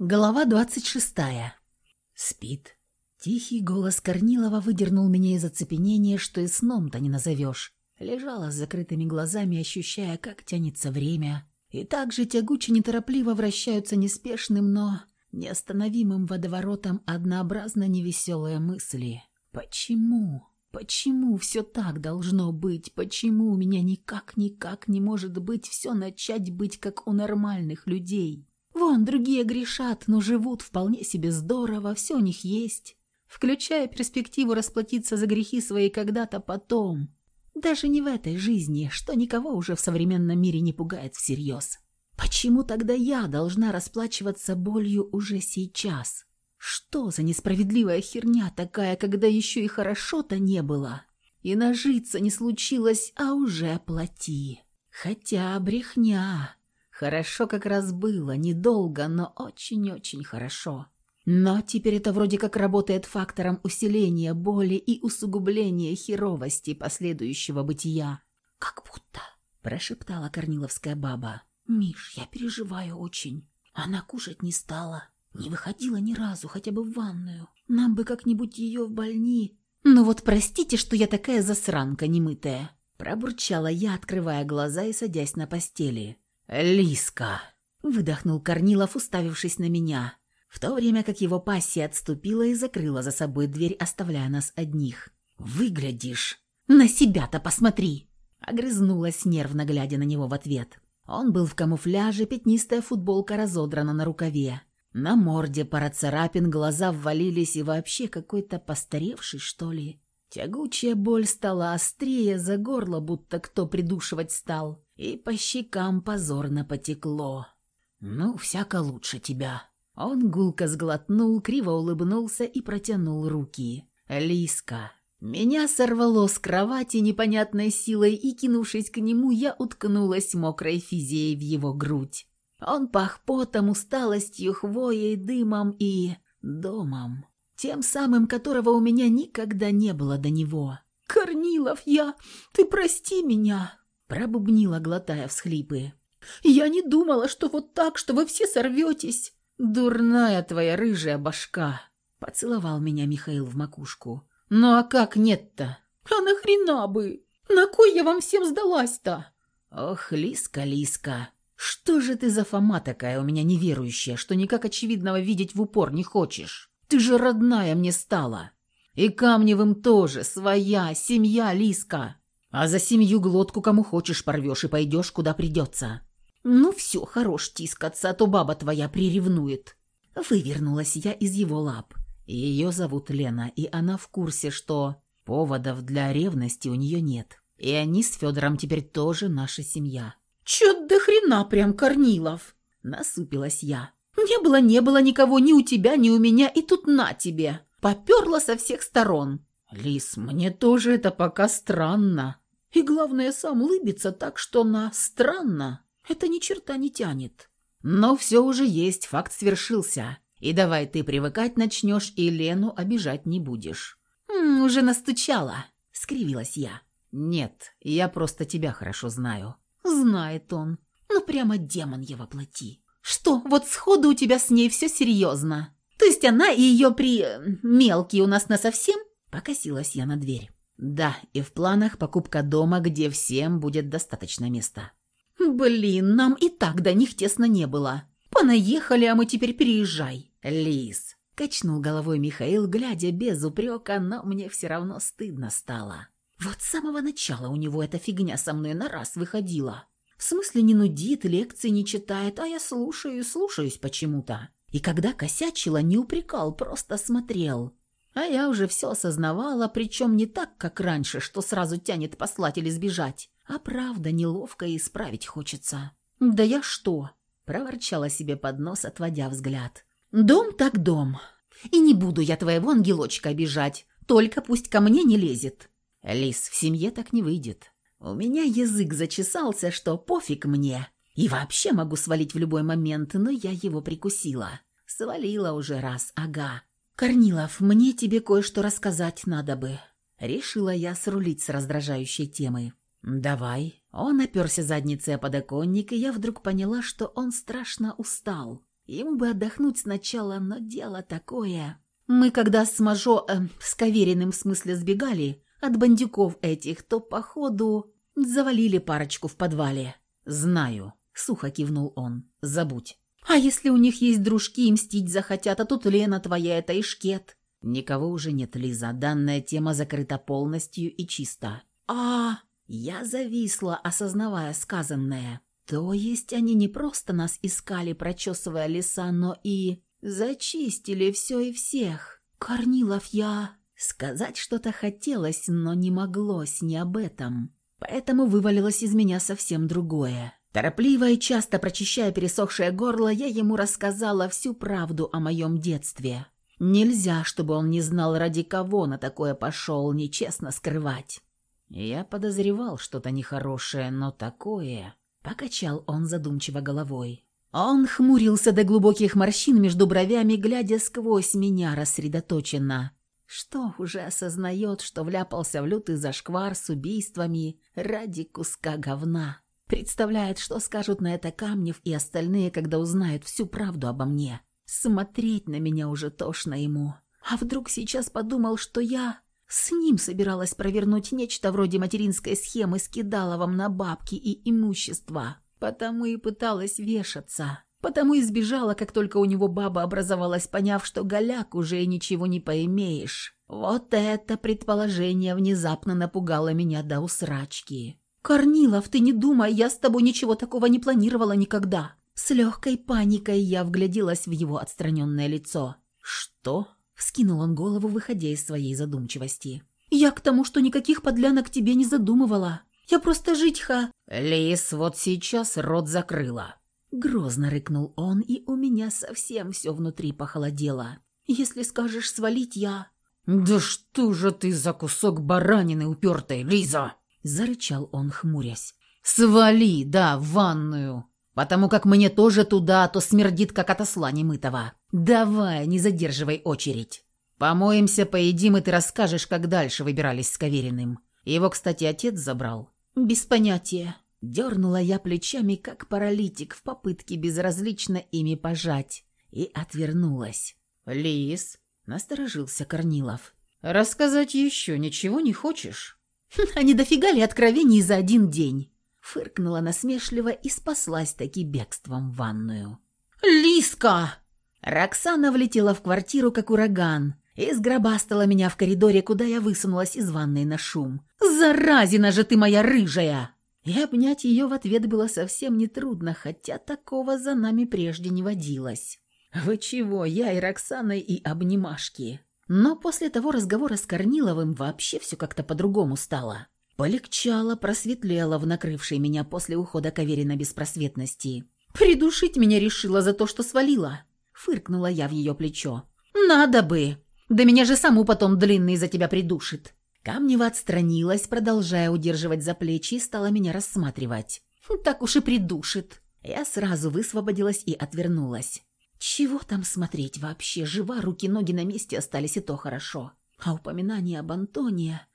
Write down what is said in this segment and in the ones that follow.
Глава двадцать шестая. Спит. Тихий голос Корнилова выдернул меня из оцепенения, что и сном-то не назовешь. Лежала с закрытыми глазами, ощущая, как тянется время. И так же тягуче неторопливо вращаются неспешным, но неостановимым водоворотом однообразно невеселые мысли. Почему? Почему все так должно быть? Почему у меня никак-никак не может быть все начать быть, как у нормальных людей? Вон, другие грешат, но живут вполне себе здорово, все у них есть, включая перспективу расплатиться за грехи свои когда-то потом. Даже не в этой жизни, что никого уже в современном мире не пугает всерьез. Почему тогда я должна расплачиваться болью уже сейчас? Что за несправедливая херня такая, когда еще и хорошо-то не было? И нажиться не случилось, а уже плати. Хотя брехня. Хорошо как раз было, недолго, но очень-очень хорошо. Но теперь это вроде как работает фактором усиления боли и усугубления херовости последующего бытия. «Как будто», – прошептала корниловская баба. «Миш, я переживаю очень. Она кушать не стала. Не выходила ни разу, хотя бы в ванную. Нам бы как-нибудь ее в больни...» «Ну вот простите, что я такая засранка немытая», – пробурчала я, открывая глаза и садясь на постели. «Лиска!» – выдохнул Корнилов, уставившись на меня, в то время как его пассия отступила и закрыла за собой дверь, оставляя нас одних. «Выглядишь! На себя-то посмотри!» Огрызнулась, нервно глядя на него в ответ. Он был в камуфляже, пятнистая футболка разодрана на рукаве. На морде пара царапин, глаза ввалились и вообще какой-то постаревший, что ли. Тягучая боль стала острее, за горло будто кто придушивать стал и по щекам позорно потекло. «Ну, всяко лучше тебя». Он гулко сглотнул, криво улыбнулся и протянул руки. «Лиска». Меня сорвало с кровати непонятной силой, и, кинувшись к нему, я уткнулась мокрой физией в его грудь. Он пах потом, усталостью, хвоей, дымом и... домом. Тем самым, которого у меня никогда не было до него. «Корнилов, я... Ты прости меня!» Пробубнила, глотая всхлипы. «Я не думала, что вот так, что вы все сорветесь!» «Дурная твоя рыжая башка!» Поцеловал меня Михаил в макушку. «Ну а как нет-то?» «А нахрена бы? На кой я вам всем сдалась-то?» «Ох, Лиска, Лиска, что же ты за Фома такая у меня неверующая, что никак очевидного видеть в упор не хочешь? Ты же родная мне стала. И Камневым тоже, своя, семья, Лиска. А за семью глотку кому хочешь порвешь и пойдешь, куда придется. Ну все, хорош тискаться, а то баба твоя приревнует. Вывернулась я из его лап. Ее зовут Лена, и она в курсе, что поводов для ревности у нее нет. И они с Федором теперь тоже наша семья. «Чё до хрена прям, Корнилов?» Насупилась я. «Не было, не было никого ни у тебя, ни у меня, и тут на тебе. Поперла со всех сторон. «Лис, мне тоже это пока странно. И главное, сам лыбится так, что на «странно» это ни черта не тянет. Но все уже есть, факт свершился. И давай ты привыкать начнешь, и Лену обижать не будешь». «М, «Уже настучала», — скривилась я. «Нет, я просто тебя хорошо знаю». «Знает он. Ну прямо демон его плоти. Что, вот сходу у тебя с ней все серьезно? То есть она и ее при... мелкие у нас насовсем?» Покосилась я на дверь. Да, и в планах покупка дома, где всем будет достаточно места. Блин, нам и так до них тесно не было. Понаехали, а мы теперь переезжай. Лис. Качнул головой Михаил, глядя без упрека, но мне все равно стыдно стало. Вот с самого начала у него эта фигня со мной на раз выходила. В смысле не нудит, лекции не читает, а я слушаю, слушаюсь почему-то. И когда косячила, не упрекал, просто смотрел. А я уже все осознавала, причем не так, как раньше, что сразу тянет послать или сбежать, а правда неловко и исправить хочется. «Да я что?» – проворчала себе под нос, отводя взгляд. «Дом так дом. И не буду я твоего ангелочка обижать, только пусть ко мне не лезет». «Лис, в семье так не выйдет. У меня язык зачесался, что пофиг мне. И вообще могу свалить в любой момент, но я его прикусила. Свалила уже раз, ага. «Корнилов, мне тебе кое-что рассказать надо бы». Решила я срулить с раздражающей темы. «Давай». Он оперся задницей о подоконник, и я вдруг поняла, что он страшно устал. Ему бы отдохнуть сначала, но дело такое. Мы когда с Мажо, э, с Кавериным в смысле сбегали от бандюков этих, то, походу, завалили парочку в подвале. «Знаю», — сухо кивнул он, — «забудь». «А если у них есть дружки и мстить захотят, а тут Лена твоя, это и шкет?» «Никого уже нет, Лиза, данная тема закрыта полностью и чисто». «А...» Я зависла, осознавая сказанное. То есть они не просто нас искали, прочесывая леса, но и зачистили все и всех. Корнилов я... Сказать что-то хотелось, но не моглось не об этом. Поэтому вывалилось из меня совсем другое. Торопливо и часто прочищая пересохшее горло, я ему рассказала всю правду о моем детстве. Нельзя, чтобы он не знал, ради кого на такое пошел, нечестно скрывать. Я подозревал что-то нехорошее, но такое... Покачал он задумчиво головой. Он хмурился до глубоких морщин между бровями, глядя сквозь меня рассредоточенно. Что уже осознает, что вляпался в лютый зашквар с убийствами ради куска говна. Представляет, что скажут на это Камнев и остальные, когда узнают всю правду обо мне. Смотреть на меня уже тошно ему. А вдруг сейчас подумал, что я с ним собиралась провернуть нечто вроде материнской схемы с кидаловом на бабки и имущество. Потому и пыталась вешаться. Потому и сбежала, как только у него баба образовалась, поняв, что голяк уже ничего не поимеешь. Вот это предположение внезапно напугало меня до усрачки. «Корнилов, ты не думай, я с тобой ничего такого не планировала никогда». С легкой паникой я вгляделась в его отстраненное лицо. «Что?» Вскинул он голову, выходя из своей задумчивости. «Я к тому, что никаких подлянок тебе не задумывала. Я просто жить ха...» «Лис вот сейчас рот закрыла». Грозно рыкнул он, и у меня совсем все внутри похолодело. «Если скажешь свалить, я...» «Да что же ты за кусок баранины упертая, Лиза!» Зарычал он, хмурясь. «Свали, да, в ванную. Потому как мне тоже туда, а то смердит, как от осла немытого. Давай, не задерживай очередь. Помоемся, поедим, и ты расскажешь, как дальше выбирались с Кавериным. Его, кстати, отец забрал. Без понятия. Дернула я плечами, как паралитик, в попытке безразлично ими пожать, и отвернулась. «Лис», — насторожился Корнилов, — «рассказать еще ничего не хочешь?» «А не дофига ли откровений за один день?» Фыркнула насмешливо и спаслась таки бегством в ванную. «Лиска!» Роксана влетела в квартиру, как ураган, и сгробастала меня в коридоре, куда я высунулась из ванной на шум. «Заразина же ты моя рыжая!» И обнять ее в ответ было совсем нетрудно, хотя такого за нами прежде не водилось. «Вы чего, я и Роксана и обнимашки?» Но после того разговора с Корниловым вообще все как-то по-другому стало. Полегчало, просветлело в накрывшей меня после ухода Каверина беспросветности. Придушить меня решила за то, что свалила. Фыркнула я в ее плечо. «Надо бы! Да меня же саму потом длинный за тебя придушит!» Камнева отстранилась, продолжая удерживать за плечи, и стала меня рассматривать. «Так уж и придушит!» Я сразу высвободилась и отвернулась. «Чего там смотреть вообще? Жива, руки-ноги на месте остались, и то хорошо. А упоминание об Антоне...»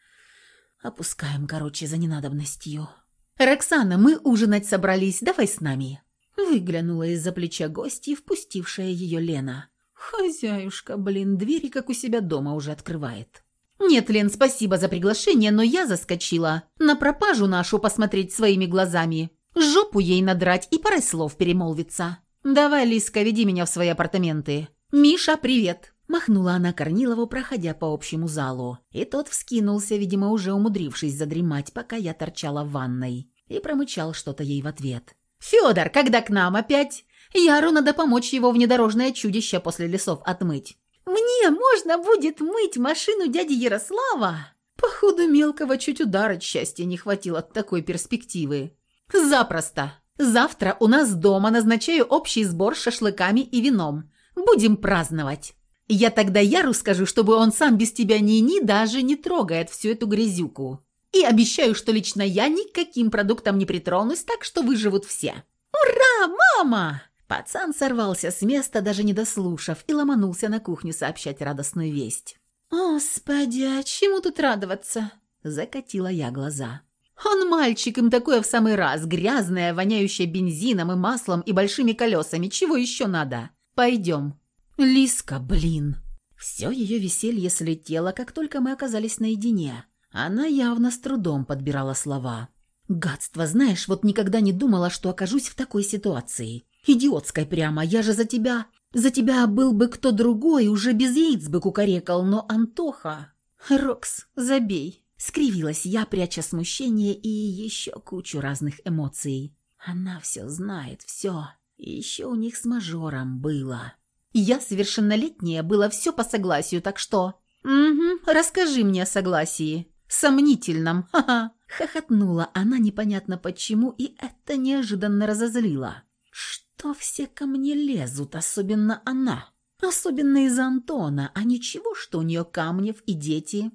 Опускаем, короче, за ненадобностью. «Роксана, мы ужинать собрались, давай с нами». Выглянула из-за плеча гостьи, впустившая ее Лена. «Хозяюшка, блин, двери, как у себя дома, уже открывает». «Нет, Лен, спасибо за приглашение, но я заскочила. На пропажу нашу посмотреть своими глазами. Жопу ей надрать и парой слов перемолвиться. Давай, Лиска, веди меня в свои апартаменты. Миша, привет!» Махнула она Корнилову, проходя по общему залу. И тот вскинулся, видимо, уже умудрившись задремать, пока я торчала в ванной. И промычал что-то ей в ответ. «Федор, когда к нам опять? Яру надо помочь его внедорожное чудище после лесов отмыть». «Мне можно будет мыть машину дяди Ярослава?» Походу, мелкого чуть удара счастья не хватило от такой перспективы. «Запросто. Завтра у нас дома назначаю общий сбор с шашлыками и вином. Будем праздновать». Я тогда Яру скажу, чтобы он сам без тебя ни-ни даже не трогает всю эту грязюку. И обещаю, что лично я никаким продуктом не притронусь, так что выживут все. Ура, мама! Пацан сорвался с места, даже не дослушав, и ломанулся на кухню сообщать радостную весть. «Господи, а чему тут радоваться?» Закатила я глаза. «Он мальчик, им такое в самый раз, грязное, воняющее бензином и маслом и большими колесами, чего еще надо? Пойдем». «Лиска, блин!» Все ее веселье слетело, как только мы оказались наедине. Она явно с трудом подбирала слова. «Гадство, знаешь, вот никогда не думала, что окажусь в такой ситуации. Идиотской прямо, я же за тебя... За тебя был бы кто другой, уже без яиц бы кукарекал, но Антоха...» «Рокс, забей!» Скривилась я, пряча смущение и еще кучу разных эмоций. Она все знает, все. еще у них с мажором было. Я совершеннолетняя, было все по согласию, так что... «Угу, расскажи мне о согласии. Сомнительном, ха-ха». Хохотнула она непонятно почему, и это неожиданно разозлило. «Что все ко мне лезут, особенно она? Особенно из Антона, а ничего, что у нее Камнев и дети?»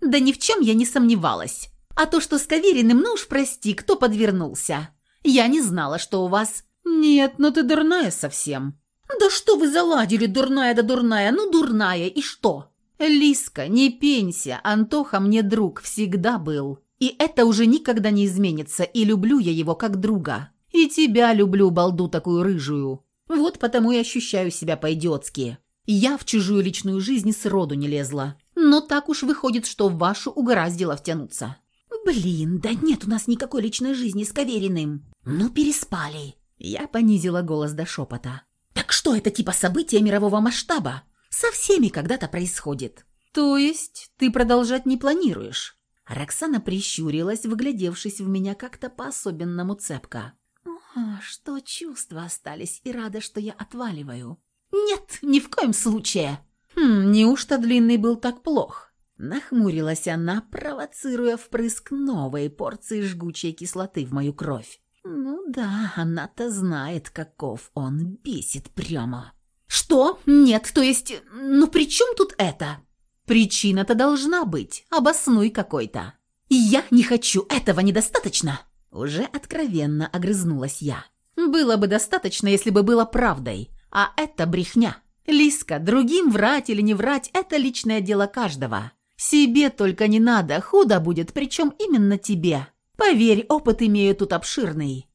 «Да ни в чем я не сомневалась. А то, что с Кавериным, ну уж прости, кто подвернулся. Я не знала, что у вас...» «Нет, ну ты дурная совсем». «Да что вы заладили, дурная да дурная, ну дурная, и что?» «Лиска, не пенься, Антоха мне друг всегда был. И это уже никогда не изменится, и люблю я его как друга. И тебя люблю, балду такую рыжую. Вот потому и ощущаю себя по-идиотски. Я в чужую личную жизнь сроду не лезла. Но так уж выходит, что в вашу угораздило втянуться». «Блин, да нет у нас никакой личной жизни с Кавериным. Ну, переспали». Я понизила голос до шепота. «Так что это типа события мирового масштаба? Со всеми когда-то происходит». «То есть ты продолжать не планируешь?» Роксана прищурилась, вглядевшись в меня как-то по-особенному цепко. «О, что чувства остались, и рада, что я отваливаю». «Нет, ни в коем случае!» «Хм, неужто длинный был так плох?» Нахмурилась она, провоцируя впрыск новой порции жгучей кислоты в мою кровь. «Ну да, она-то знает, каков он, бесит прямо». «Что? Нет, то есть... Ну при чем тут это?» «Причина-то должна быть, обоснуй какой-то». «Я не хочу, этого недостаточно!» Уже откровенно огрызнулась я. «Было бы достаточно, если бы было правдой, а это брехня». Лиска, другим врать или не врать – это личное дело каждого. Себе только не надо, худо будет, причем именно тебе. Поверь, опыт имею тут обширный.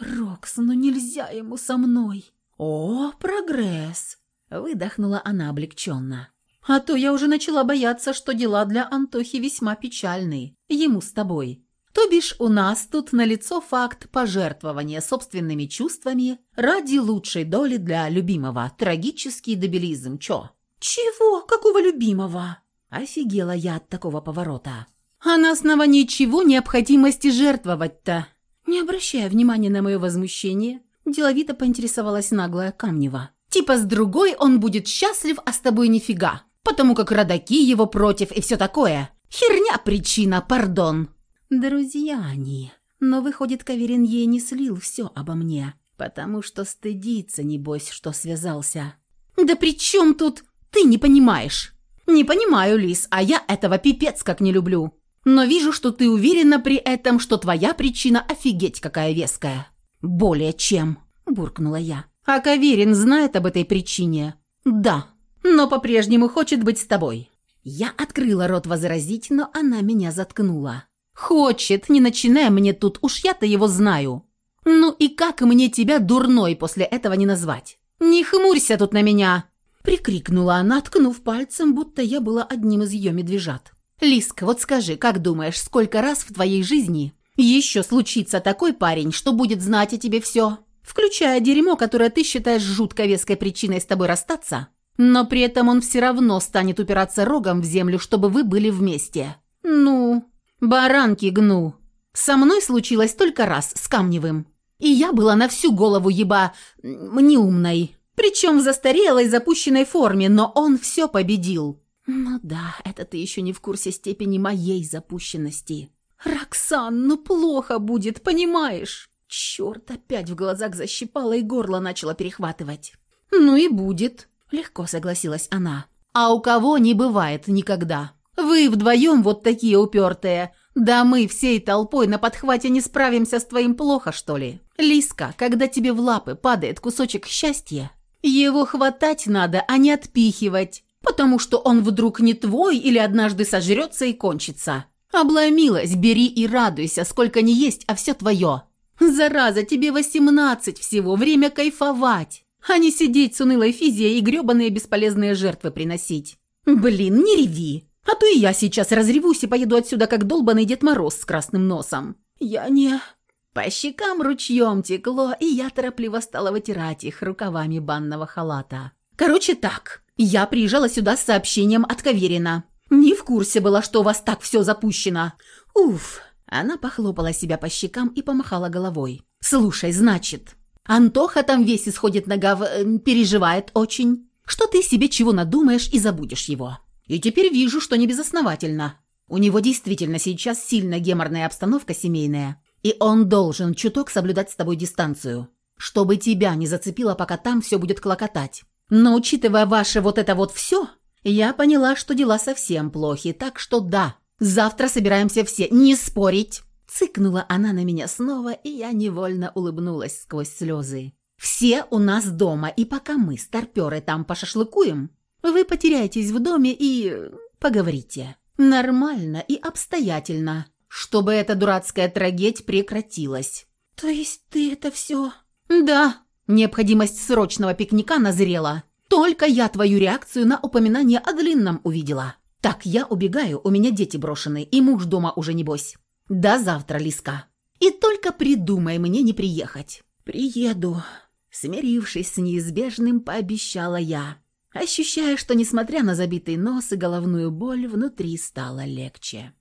Рокс, ну нельзя ему со мной. О, прогресс. Выдохнула она облегченно. А то я уже начала бояться, что дела для Антохи весьма печальны. Ему с тобой. То бишь у нас тут налицо факт пожертвования собственными чувствами ради лучшей доли для любимого. Трагический дебилизм, чё? «Чего? Какого любимого?» Офигела я от такого поворота. «А на основании чего необходимости жертвовать-то?» Не обращая внимания на мое возмущение, деловито поинтересовалась наглая Камнева. «Типа с другой он будет счастлив, а с тобой нифига, потому как родаки его против и все такое. Херня причина, пардон!» Друзья они. Но, выходит, Каверин ей не слил все обо мне, потому что стыдится, небось, что связался. «Да при чем тут? Ты не понимаешь!» «Не понимаю, Лис, а я этого пипец как не люблю. Но вижу, что ты уверена при этом, что твоя причина офигеть какая веская». «Более чем», – буркнула я. «А Каверин знает об этой причине?» «Да, но по-прежнему хочет быть с тобой». Я открыла рот возразить, но она меня заткнула. «Хочет, не начиная мне тут, уж я-то его знаю. Ну и как мне тебя дурной после этого не назвать? Не хмурься тут на меня!» Прикрикнула она, ткнув пальцем, будто я была одним из ее медвежат. «Лиска, вот скажи, как думаешь, сколько раз в твоей жизни еще случится такой парень, что будет знать о тебе все, включая дерьмо, которое ты считаешь жутко веской причиной с тобой расстаться, но при этом он все равно станет упираться рогом в землю, чтобы вы были вместе? Баранки гну. Со мной случилось только раз с Камневым. И я была на всю голову еба... неумной. Причем в застарелой запущенной форме, но он все победил. Ну да, это ты еще не в курсе степени моей запущенности. Роксан, ну плохо будет, понимаешь? Черт, опять в глазах защипала и горло начала перехватывать. Ну и будет, легко согласилась она. А у кого не бывает никогда. Вы вдвоем вот такие упертые. Да мы всей толпой на подхвате не справимся с твоим плохо, что ли? Лиска, когда тебе в лапы падает кусочек счастья, его хватать надо, а не отпихивать, потому что он вдруг не твой или однажды сожрется и кончится. Обломилась, бери и радуйся, сколько не есть, а все твое. Зараза, тебе восемнадцать всего, время кайфовать. а не сидеть с унылой физией и гребаные бесполезные жертвы приносить. Блин, не реви, а то и я сейчас разревусь и поеду отсюда, как долбанный Дед Мороз с красным носом. Я не... По щекам ручьем текло, и я торопливо стала вытирать их рукавами банного халата. Короче так, я приезжала сюда с сообщением от Каверина. Не в курсе была, что у вас так все запущено. Уф. Она похлопала себя по щекам и помахала головой. «Слушай, значит, Антоха там весь исходит на гав... Э, переживает очень, что ты себе чего надумаешь и забудешь его. И теперь вижу, что не безосновательно. У него действительно сейчас сильно геморная обстановка семейная, и он должен чуток соблюдать с тобой дистанцию, чтобы тебя не зацепило, пока там все будет клокотать. Но учитывая ваше вот это вот все, я поняла, что дела совсем плохи, так что да, завтра собираемся все, не спорить. Цыкнула она на меня снова, и я невольно улыбнулась сквозь слезы. «Все у нас дома, и пока мы, старперы, там пошашлыкуем, вы потеряетесь в доме и... поговорите. Нормально и обстоятельно, чтобы эта дурацкая трагедия прекратилась». «То есть ты это все...» «Да, необходимость срочного пикника назрела. Только я твою реакцию на упоминание о длинном увидела. Так, я убегаю, у меня дети брошены, и муж дома уже небось. До завтра, Лиска. И только придумай мне не приехать. Приеду. Смирившись с неизбежным, пообещала я, ощущая, что, несмотря на забитый нос и головную боль, внутри стало легче.